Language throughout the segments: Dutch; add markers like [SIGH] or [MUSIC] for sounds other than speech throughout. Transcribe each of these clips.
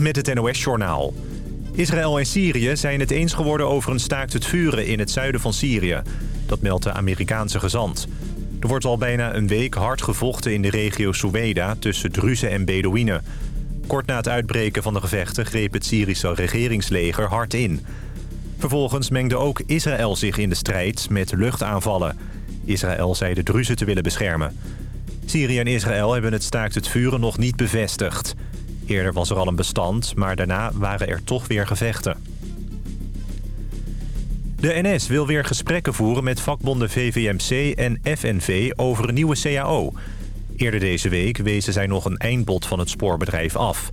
met het NOS-journaal. Israël en Syrië zijn het eens geworden over een staakt het vuren in het zuiden van Syrië. Dat meldt de Amerikaanse gezant. Er wordt al bijna een week hard gevochten in de regio Soueda tussen Druzen en Bedouinen. Kort na het uitbreken van de gevechten greep het Syrische regeringsleger hard in. Vervolgens mengde ook Israël zich in de strijd met luchtaanvallen. Israël zei de Druzen te willen beschermen. Syrië en Israël hebben het staakt het vuren nog niet bevestigd. Eerder was er al een bestand, maar daarna waren er toch weer gevechten. De NS wil weer gesprekken voeren met vakbonden VVMC en FNV over een nieuwe CAO. Eerder deze week wezen zij nog een eindbod van het spoorbedrijf af.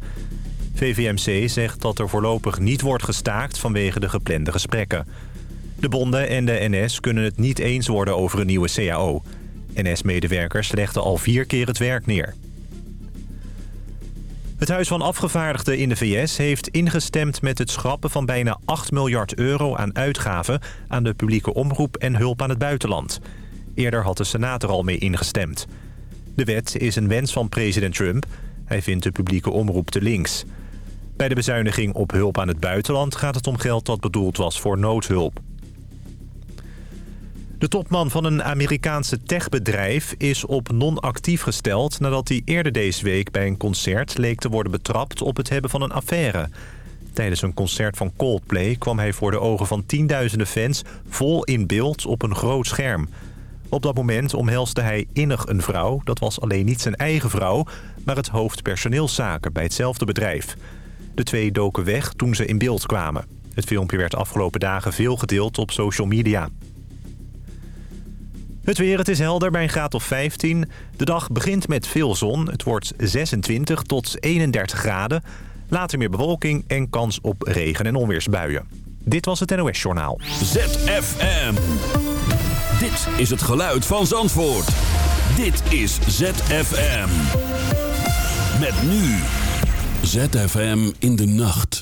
VVMC zegt dat er voorlopig niet wordt gestaakt vanwege de geplande gesprekken. De bonden en de NS kunnen het niet eens worden over een nieuwe CAO. NS-medewerkers legden al vier keer het werk neer. Het Huis van Afgevaardigden in de VS heeft ingestemd met het schrappen van bijna 8 miljard euro aan uitgaven aan de publieke omroep en hulp aan het buitenland. Eerder had de Senaat er al mee ingestemd. De wet is een wens van president Trump. Hij vindt de publieke omroep te links. Bij de bezuiniging op hulp aan het buitenland gaat het om geld dat bedoeld was voor noodhulp. De topman van een Amerikaanse techbedrijf is op non-actief gesteld... nadat hij eerder deze week bij een concert leek te worden betrapt op het hebben van een affaire. Tijdens een concert van Coldplay kwam hij voor de ogen van tienduizenden fans... vol in beeld op een groot scherm. Op dat moment omhelste hij innig een vrouw. Dat was alleen niet zijn eigen vrouw, maar het hoofd personeelszaken bij hetzelfde bedrijf. De twee doken weg toen ze in beeld kwamen. Het filmpje werd afgelopen dagen veel gedeeld op social media. Het weer, het is helder bij een graad of 15. De dag begint met veel zon. Het wordt 26 tot 31 graden. Later meer bewolking en kans op regen- en onweersbuien. Dit was het NOS Journaal. ZFM. Dit is het geluid van Zandvoort. Dit is ZFM. Met nu. ZFM in de nacht.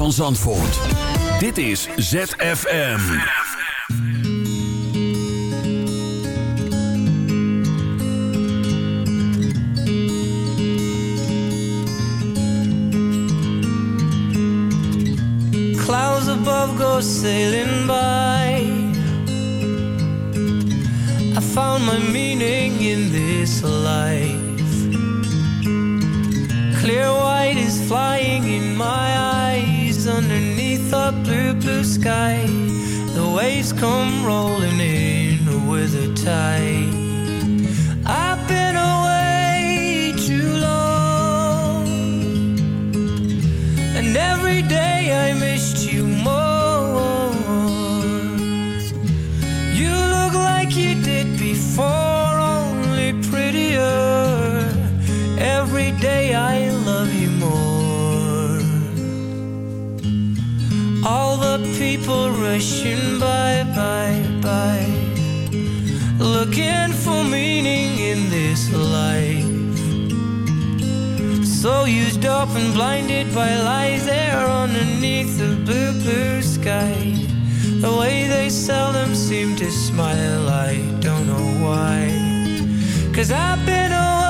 van Zandvoort. Dit is ZFM. Clouds above go sailing sky. The waves come rolling in with a tide. looking for meaning in this life. So used up and blinded by lies there underneath the blue, blue sky. The way they seldom seem to smile, I don't know why. Cause I've been away.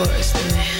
Poor is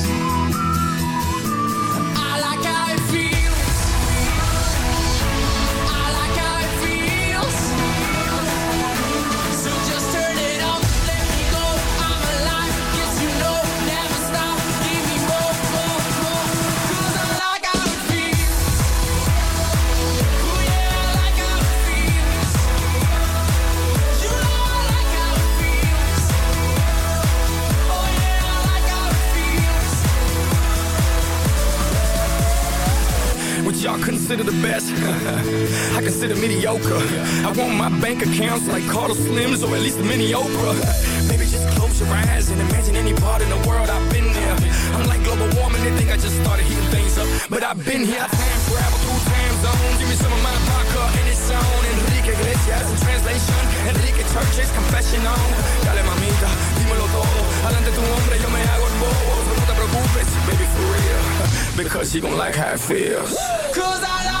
Consider the best? [LAUGHS] I consider mediocre. I want my bank accounts like Carter Slims or at least a mini Oprah. Maybe just close your eyes and imagine any part in the world I've been there. I'm like global warming, they think I just started heating things up. But I've been here, I time travel through time zones. Give me some of my vodka and it's on. Enrique Iglesias in translation. Enrique Church's confession on. Dale mamita, dímelo todo. Adelante tu hombre, yo me hago el bobo. No te preocupes, baby, for real. Because you gon' like how it feels. I like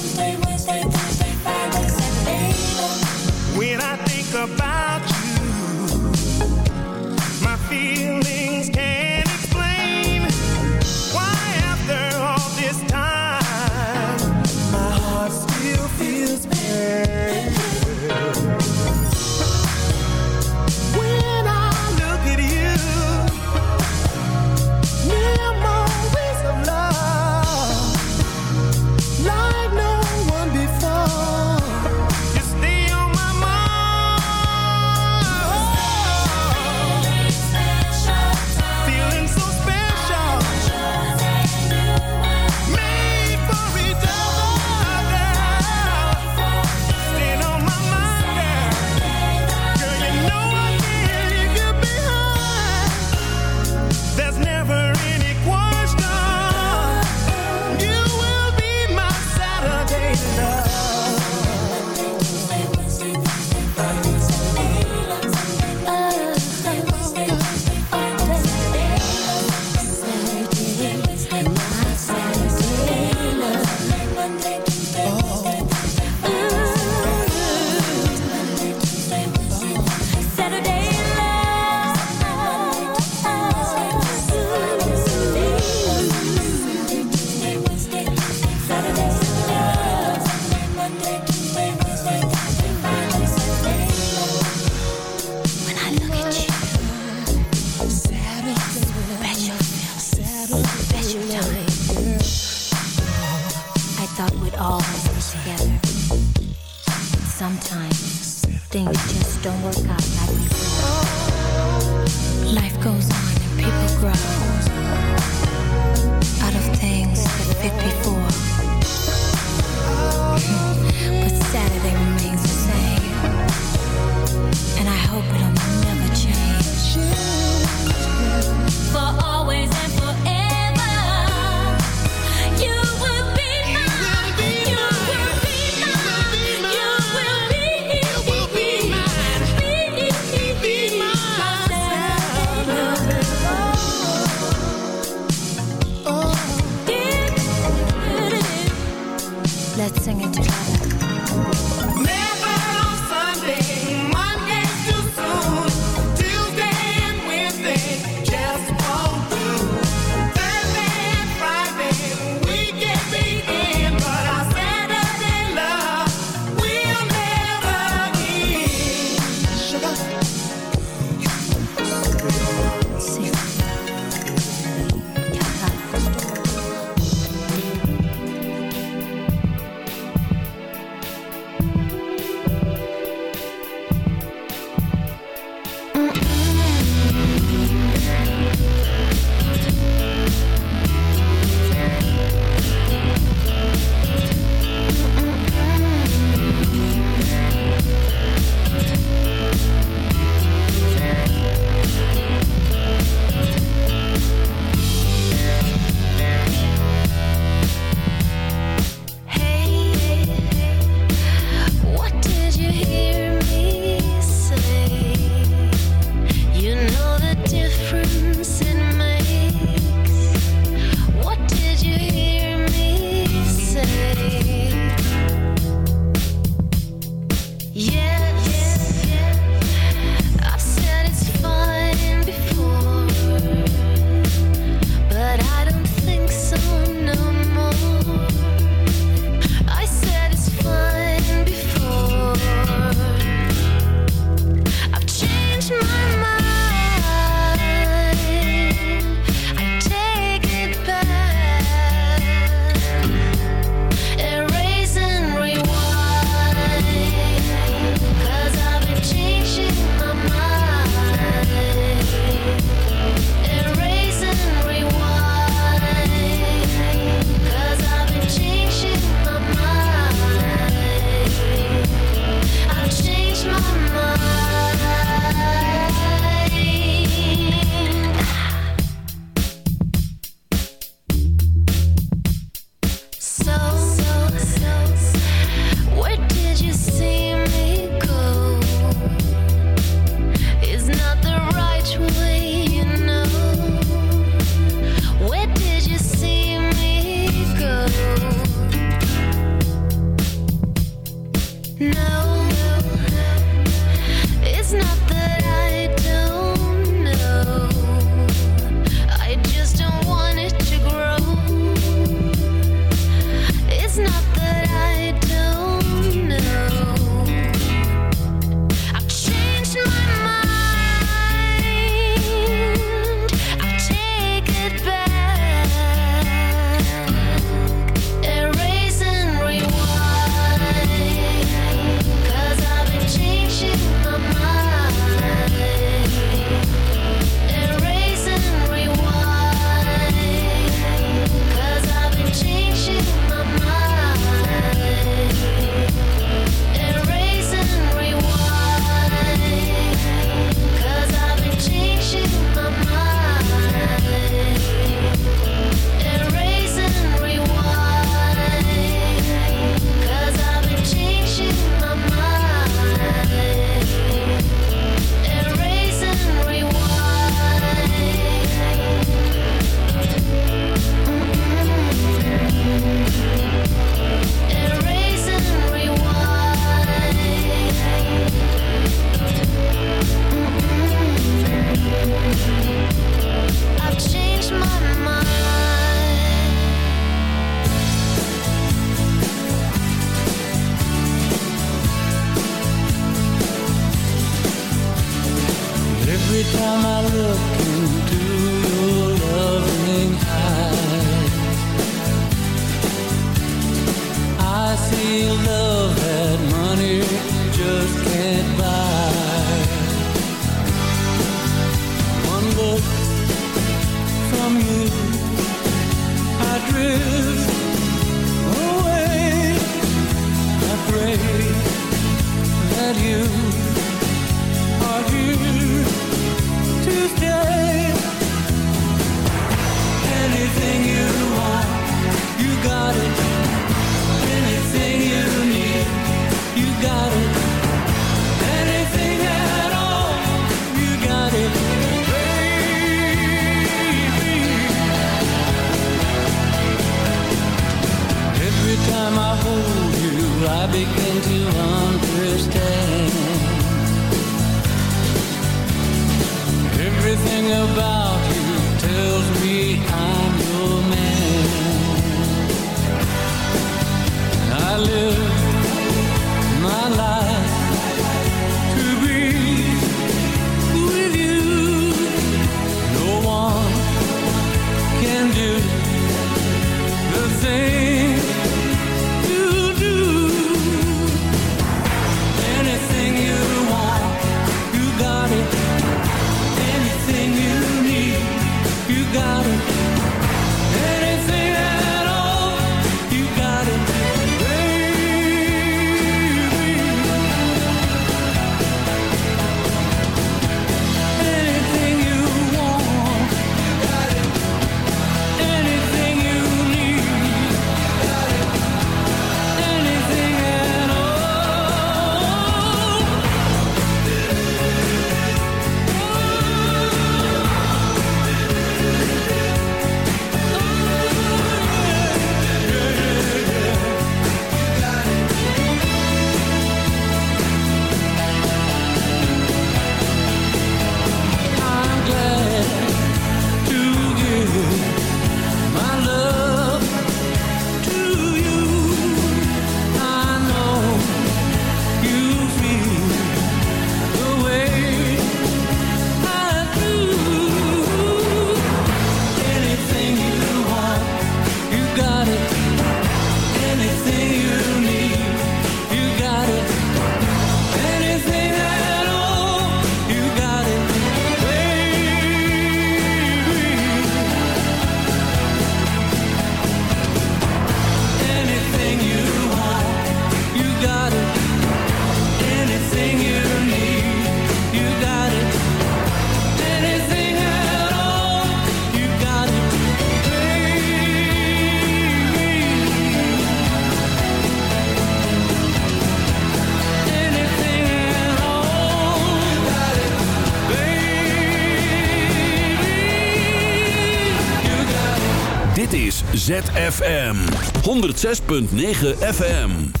106.9 FM.